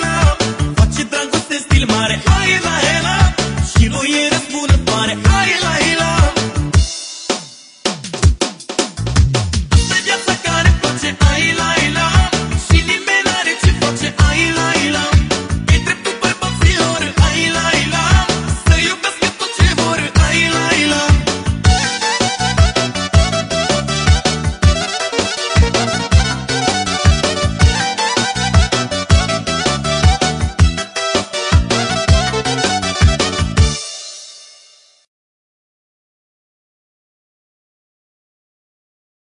Laila Face dragoste stil mare. Laila, Ela Și nu e răspunătoare Laila